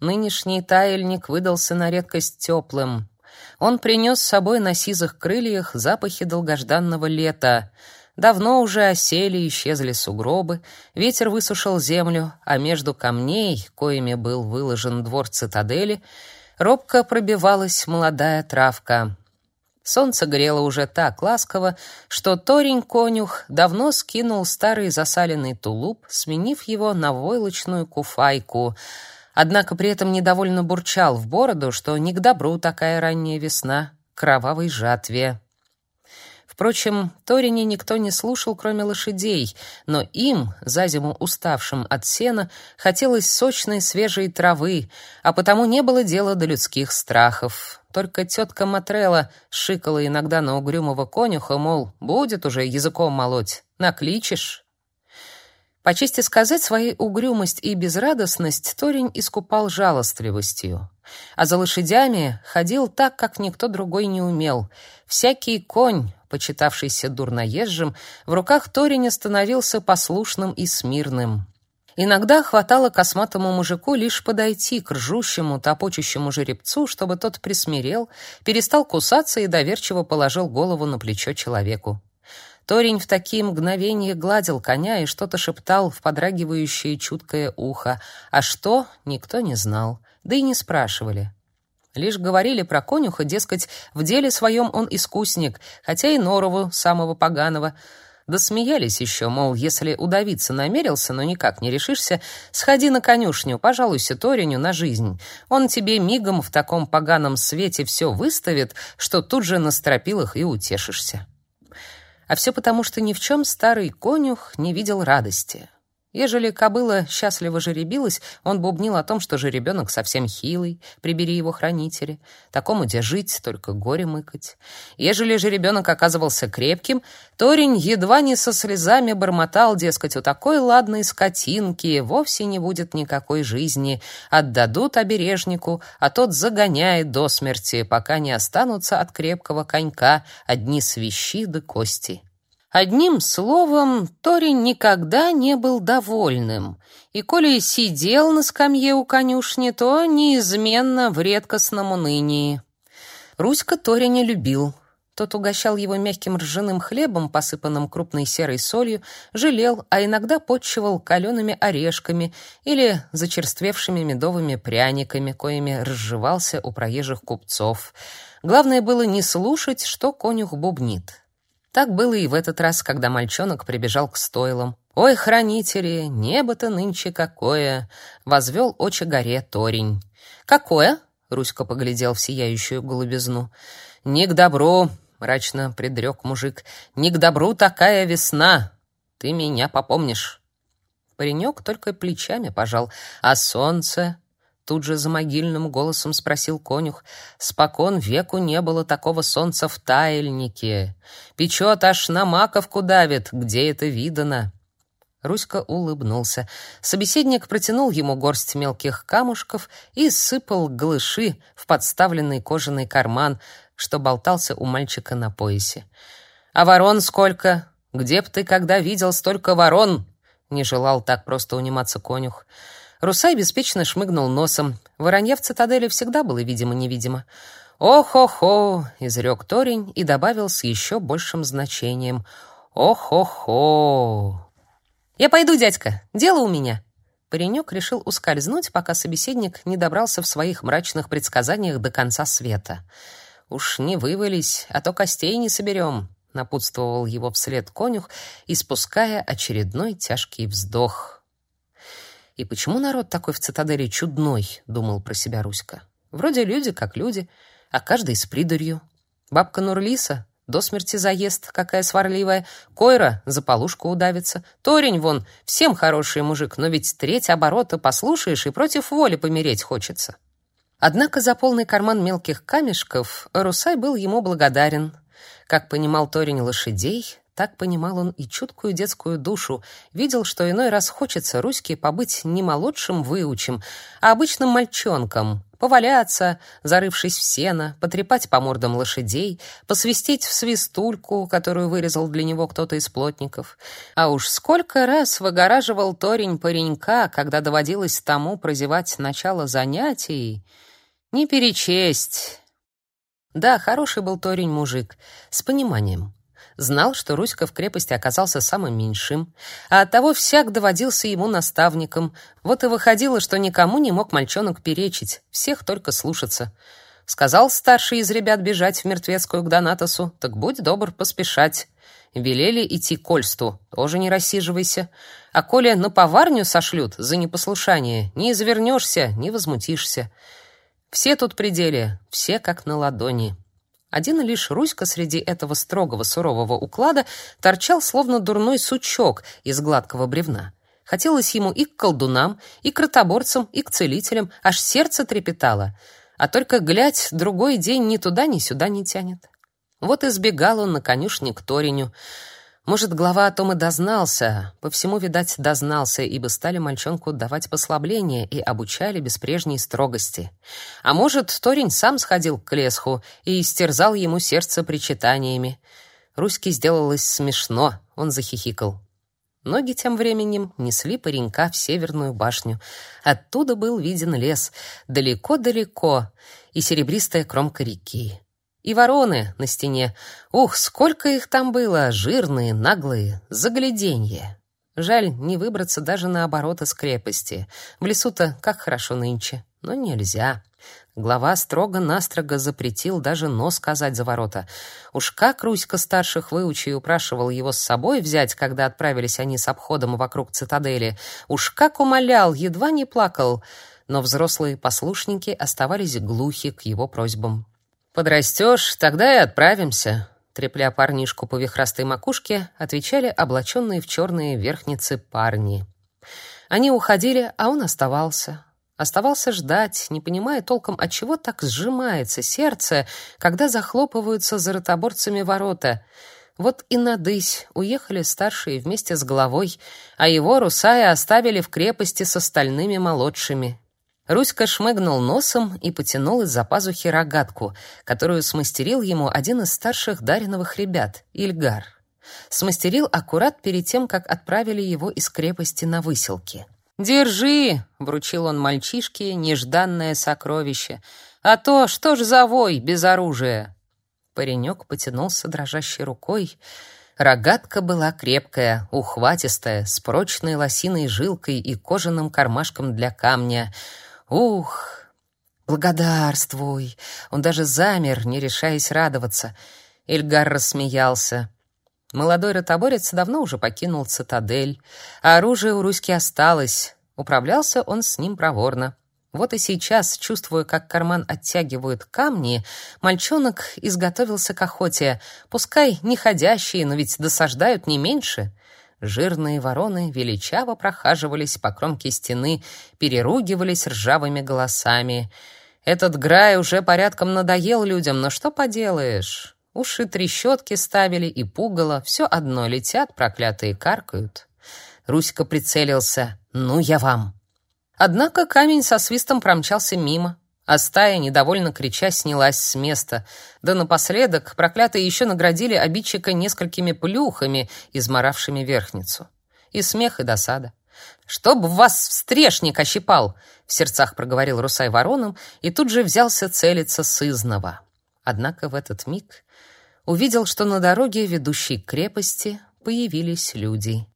Нынешний таяльник выдался на редкость теплым. Он принес с собой на сизых крыльях запахи долгожданного лета. Давно уже осели и исчезли сугробы, ветер высушил землю, а между камней, коими был выложен двор цитадели, робко пробивалась молодая травка. Солнце грело уже так ласково, что Торень-конюх давно скинул старый засаленный тулуп, сменив его на войлочную куфайку — однако при этом недовольно бурчал в бороду, что не к добру такая ранняя весна, кровавой жатве. Впрочем, Торине никто не слушал, кроме лошадей, но им, за зиму уставшим от сена, хотелось сочной свежей травы, а потому не было дела до людских страхов. Только тетка Матрела шикала иногда на угрюмого конюха, мол, будет уже языком молоть, накличешь. По чести сказать, своей угрюмость и безрадостность Торень искупал жалостливостью. А за лошадями ходил так, как никто другой не умел. Всякий конь, почитавшийся дурноезжим, в руках Ториня становился послушным и смирным. Иногда хватало косматому мужику лишь подойти к ржущему, топочущему жеребцу, чтобы тот присмирел, перестал кусаться и доверчиво положил голову на плечо человеку. Торень в такие мгновения гладил коня и что-то шептал в подрагивающее чуткое ухо, а что, никто не знал, да и не спрашивали. Лишь говорили про конюха, дескать, в деле своем он искусник, хотя и норову самого поганого. Да смеялись еще, мол, если удавиться намерился, но никак не решишься, сходи на конюшню, пожалуйся Ториню на жизнь. Он тебе мигом в таком поганом свете все выставит, что тут же на стропилах и утешишься. А все потому, что ни в чем старый конюх не видел радости. Ежели кобыла счастливо жеребилась, он бубнил о том, что жеребенок совсем хилый, прибери его хранители, такому где жить, только горе мыкать. Ежели жеребенок оказывался крепким, Торень едва не со слезами бормотал, дескать, у такой ладной скотинки вовсе не будет никакой жизни, отдадут обережнику, а тот загоняет до смерти, пока не останутся от крепкого конька одни свищи да кости. Одним словом, Тори никогда не был довольным, и коли сидел на скамье у конюшни, то неизменно в редкостном унынии. Руська Тори не любил. Тот угощал его мягким ржаным хлебом, посыпанным крупной серой солью, жалел, а иногда подчивал калеными орешками или зачерствевшими медовыми пряниками, коими разживался у проезжих купцов. Главное было не слушать, что конюх бубнит. Так было и в этот раз, когда мальчонок прибежал к стойлам. «Ой, хранители, небо-то нынче какое!» — возвел очи горе Торень. «Какое?» — Руська поглядел в сияющую голубизну. «Не к добру!» — мрачно предрек мужик. «Не к добру такая весна! Ты меня попомнишь!» Паренек только плечами пожал. «А солнце?» Тут же за могильным голосом спросил конюх. Спокон веку не было такого солнца в таяльнике. Печет аж на маковку давит, где это видано. Руська улыбнулся. Собеседник протянул ему горсть мелких камушков и сыпал глыши в подставленный кожаный карман, что болтался у мальчика на поясе. «А ворон сколько? Где б ты когда видел столько ворон?» Не желал так просто униматься конюх. Русай беспечно шмыгнул носом. Воронья в цитадели всегда было видимо-невидимо. «О-хо-хо!» — изрек Торень и добавил с еще большим значением. «О-хо-хо!» «Я пойду, дядька, дело у меня!» Паренек решил ускользнуть, пока собеседник не добрался в своих мрачных предсказаниях до конца света. «Уж не вывались, а то костей не соберем», — напутствовал его вслед конюх, испуская очередной тяжкий вздох. И почему народ такой в цитадели чудной, думал про себя Руська. Вроде люди как люди, а каждый с придурью. Бабка Нурлиса до смерти заест, какая сварливая. Койра за полушку удавится. Торень вон, всем хороший мужик, но ведь треть оборота послушаешь и против воли помереть хочется. Однако за полный карман мелких камешков Русай был ему благодарен. Как понимал Торень лошадей, так понимал он и чуткую детскую душу, видел, что иной раз хочется Руське побыть не молодшим выучим, а обычным мальчонком, поваляться, зарывшись в сено, потрепать по мордам лошадей, посвистеть в свистульку, которую вырезал для него кто-то из плотников. А уж сколько раз выгораживал Торень паренька, когда доводилось тому прозевать начало занятий, не перечесть. Да, хороший был Торень мужик, с пониманием. Знал, что Руська в крепости оказался самым меньшим, а оттого всяк доводился ему наставником. Вот и выходило, что никому не мог мальчонок перечить, всех только слушаться. Сказал старший из ребят бежать в мертвецкую к Донатосу, так будь добр поспешать. Велели идти к Кольсту, тоже не рассиживайся. А коли на поварню сошлют за непослушание, не извернешься, не возмутишься. Все тут пределе, все как на ладони. Один лишь Руська среди этого строгого сурового уклада торчал словно дурной сучок из гладкого бревна. Хотелось ему и к колдунам, и к ротоборцам, и к целителям, аж сердце трепетало. А только глядь, другой день ни туда, ни сюда не тянет. Вот и сбегал он на конюшне к Ториню. Может, глава о том и дознался, по всему, видать, дознался, ибо стали мальчонку давать послабления и обучали без прежней строгости. А может, Торень сам сходил к Лесху и истерзал ему сердце причитаниями. Руське сделалось смешно, он захихикал. Ноги тем временем несли паренька в северную башню. Оттуда был виден лес, далеко-далеко, и серебристая кромка реки. И вороны на стене. Ух, сколько их там было, жирные, наглые, загляденье. Жаль, не выбраться даже наоборот из крепости. В лесу-то как хорошо нынче, но нельзя. Глава строго-настрого запретил даже нос сказать за ворота. Уж как Руська старших выучи и упрашивал его с собой взять, когда отправились они с обходом вокруг цитадели. Уж как умолял, едва не плакал. Но взрослые послушники оставались глухи к его просьбам. Подрастешь, тогда и отправимся, трепля парнишку по вихрастой макушке, отвечали облаченные в черные верхницы парни. Они уходили, а он оставался. Оставался ждать, не понимая толком, от чего так сжимается сердце, когда захлопываются за ротоборцами ворота. Вот и надысь уехали старшие вместе с головой, а его Русая оставили в крепости с остальными молодшими. Руська шмыгнул носом и потянул из-за пазухи рогатку, которую смастерил ему один из старших Дариновых ребят, Ильгар. Смастерил аккурат перед тем, как отправили его из крепости на выселки. «Держи!» — вручил он мальчишке нежданное сокровище. «А то что ж за вой без оружия?» Паренек потянулся дрожащей рукой. Рогатка была крепкая, ухватистая, с прочной лосиной жилкой и кожаным кармашком для камня — Ух, благодарствуй. Он даже замер, не решаясь радоваться. Эльгар рассмеялся. Молодой ротоборец давно уже покинул цитадель, а оружие у Руськи осталось. Управлялся он с ним проворно. Вот и сейчас, чувствуя, как карман оттягивают камни, мальчонок изготовился к охоте. Пускай не ходящие, но ведь досаждают не меньше. Жирные вороны величаво прохаживались по кромке стены, переругивались ржавыми голосами. Этот грай уже порядком надоел людям, но что поделаешь? Уши трещотки ставили и пугало, все одно летят, проклятые каркают. Руська прицелился. «Ну я вам!» Однако камень со свистом промчался мимо а стая, недовольно крича, снялась с места. Да напоследок проклятые еще наградили обидчика несколькими плюхами, изморавшими верхницу. И смех, и досада. «Чтоб вас встрешник ощипал!» — в сердцах проговорил Русай вороном и тут же взялся целиться сызново. Однако в этот миг увидел, что на дороге, ведущей к крепости, появились люди.